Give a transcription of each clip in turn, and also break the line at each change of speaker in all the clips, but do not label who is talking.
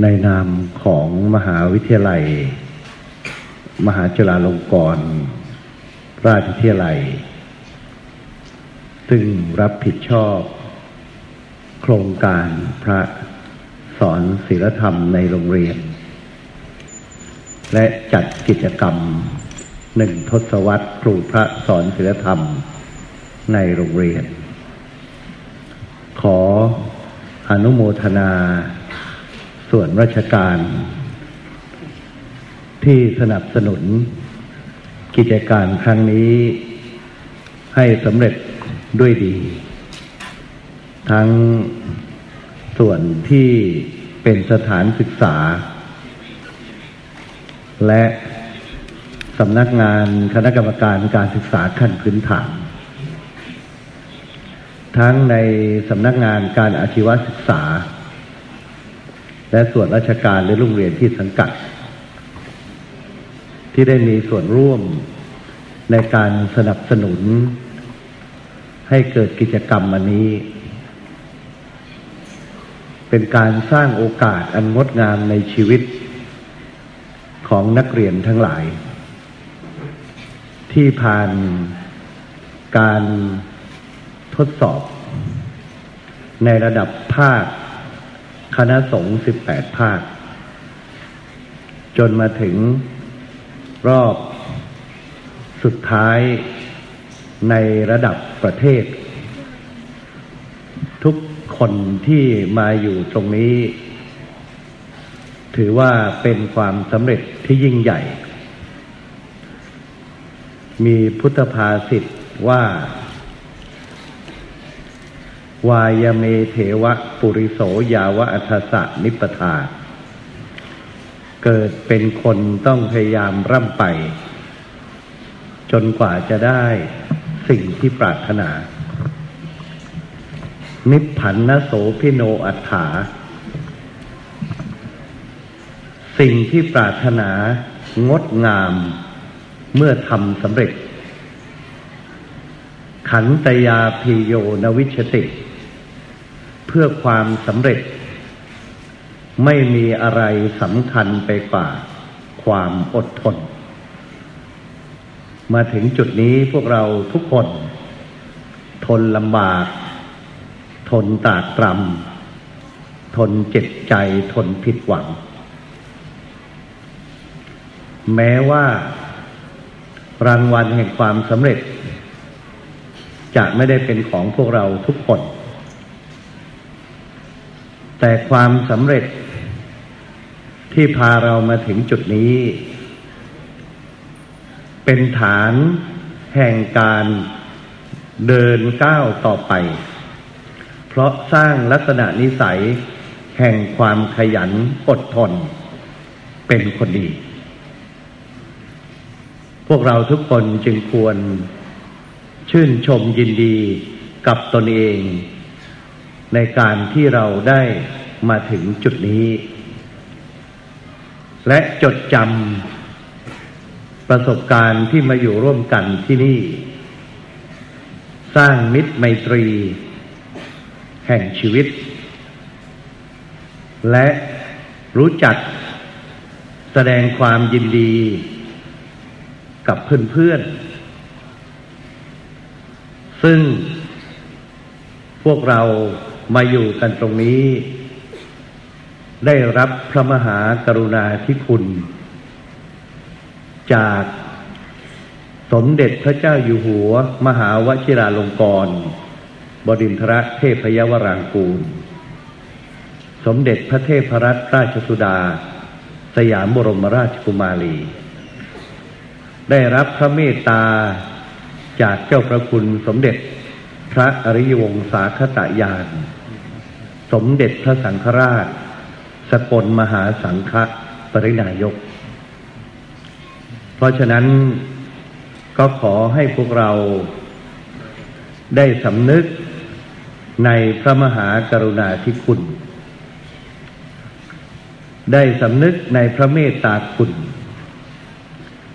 ในนามของมหาวิทยาลัย มหาจุฬาลงกรณราชวิทยาลัย ซึ่งรับผิดชอบ โครงการพระสอนศิลธรรมในโรงเรียน และจัดกิจกรรมหนึ่งทศวรรษครูพระสอนศิลธรรมในโรงเรียน ขออนุโมทนา ส่วนราชการ ที่สนับสนุน กิจการครั้งนี้ ให้สำเร็จด้วยดี ทั้งส่วนที่เป็นสถานศึกษา และสำนักงานคณะกรรมการการศึกษาขั้นพื้นฐาน ทั้งในสำนักงานการอาชีวศึกษา และส่วนราชการหรือโรงเรียนที่สังกัด ที่ได้มีส่วนร่วมในการสนับสนุน ให้เกิดกิจกรรมอันนี้ เป็นการสร้างโอกาสอันงดงามในชีวิตของนักเรียนทั้งหลาย ที่ผ่านการทดสอบในระดับภาค คณะสงฆ์18ภาค จนมาถึงรอบสุดท้ายในระดับประเทศ ทุกคนที่มาอยู่ตรงนี้ ถือว่าเป็นความสำเร็จที่ยิ่งใหญ่ มีพุทธภาษิตว่า วายเมเถวะปุริโสยาวะอัฏสะนิปทา เกิดเป็นคนต้องพยายามร่ำไป จนกว่าจะได้สิ่งที่ปรารถนา นิพพันนโสพิโนอัฏฐา สิ่งที่ปรารถนางดงามเมื่อทำสำเร็จ ขันตยาพิโยนวิชติ เพื่อความสำเร็จ ไม่มีอะไรสำคัญไปกว่าความอดทน มาถึงจุดนี้พวกเราทุกคน ทนลำบาก ทนตากตรำทนเจ็บใจทนผิดหวัง แม้ว่ารางวัลแห่งความสำเร็จ จะไม่ได้เป็นของพวกเราทุกคน แต่ความสำเร็จที่พาเรามาถึงจุดนี้ เป็นฐานแห่งการเดินก้าวต่อไป เพราะสร้างลักษณะนิสัยแห่งความขยันอดทน เป็นคนดี พวกเราทุกคนจึงควรชื่นชมยินดีกับตนเอง ในการที่เราได้มาถึงจุดนี้ และจดจำประสบการณ์ที่มาอยู่ร่วมกันที่นี่ สร้างมิตรไมตรี แห่งชีวิต และรู้จักแสดงความยินดี กับเพื่อนๆ ซึ่งพวกเรา มาอยู่กันตรงนี้ ได้รับพระมหากรุณาธิคุณ จากสมเด็จพระเจ้าอยู่หัว มหาวชิราลงกรณบดินทรเทพยวรางกูล สมเด็จพระเทพรัตนราชสุดา สยามบรมราชกุมารี ได้รับพระเมตตาจากเจ้าพระคุณสมเด็จ พระอริยวงศาคตายาน สมเด็จพระสังฆราช สกลมหาสังฆปรินายก เพราะฉะนั้นก็ขอให้พวกเราได้สำนึกในพระมหากรุณาธิคุณ ได้สำนึกในพระเมตตาคุณ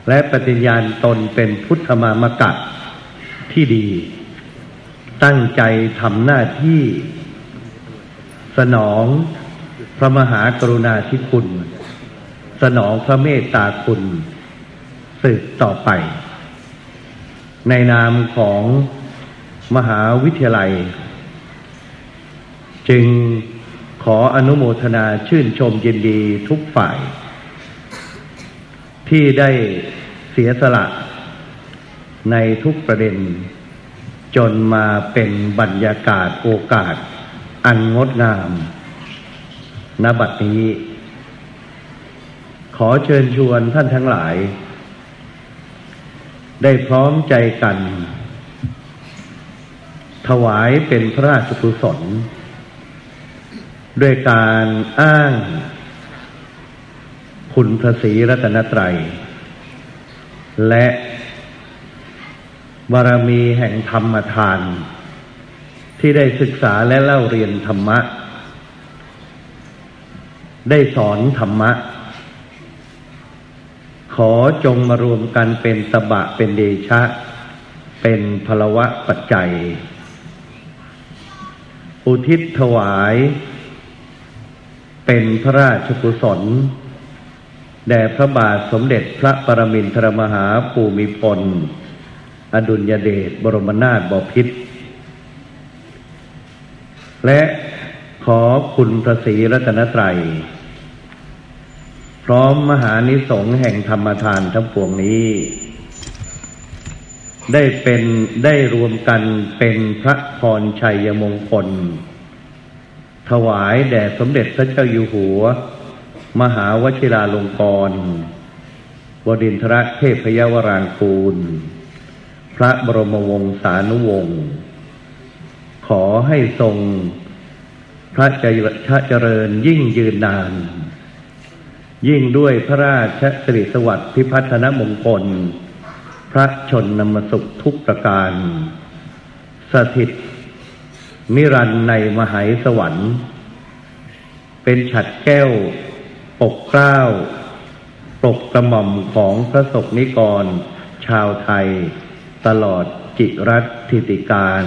และปฏิญญาณตนเป็นพุทธมามกะที่ดี ตั้งใจทำหน้าที่ สนองพระมหากรุณาธิคุณ สนองพระเมตตาคุณสืบต่อไป ในนามของมหาวิทยาลัย จึงขออนุโมทนาชื่นชมยินดีทุกฝ่าย ที่ได้เสียสละในทุกประเด็น จนมาเป็นบรรยากาศโอกาส อันงดงามณบัดนี้ ขอเชิญชวนท่านทั้งหลาย ได้พร้อมใจกัน ถวายเป็นพระราชกุศลด้วยการอ้าง คุณพระศรีรัตนตรัย และ บารมีแห่งธรรมทาน ที่ได้ศึกษาและเล่าเรียนธรรมะ ได้สอนธรรมะ ขอจงมารวมกันเป็นตบะเป็นเดชะ เป็นพลวะปัจจัย อุทิศถวาย เป็นพระราชกุศลแด่พระบาทสมเด็จพระปรมินทรมหาภูมิพล อดุลยเดชบรมนาถบพิตรและขอคุณพระศรีรัตนตรัย พร้อมมหานิสงแห่งธรรมทานทั้งปวงนี้ ได้เป็นได้รวมกันเป็นพระพรชัยมงคล ถวายแด่สมเด็จพระเจ้าอยู่หัว มหาวชิราลงกรณบดินทรเทพยวรางกูล พระบรมวงศานุวงศ์ขอให้ทรง พระเจริญยิ่งยืนนาน ยิ่งด้วยพระราชสิริสวัสดิ์พิพัฒนมงคล พระชนนมสุขทุกประการ สถิต นิรันในมหายสวรรค์ เป็นฉัดแก้ว ปกเกล้า ปกกระหม่อมของพระศกนิกร ชาวไทย ตลอดจิรัตทิติการ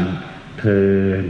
เทิน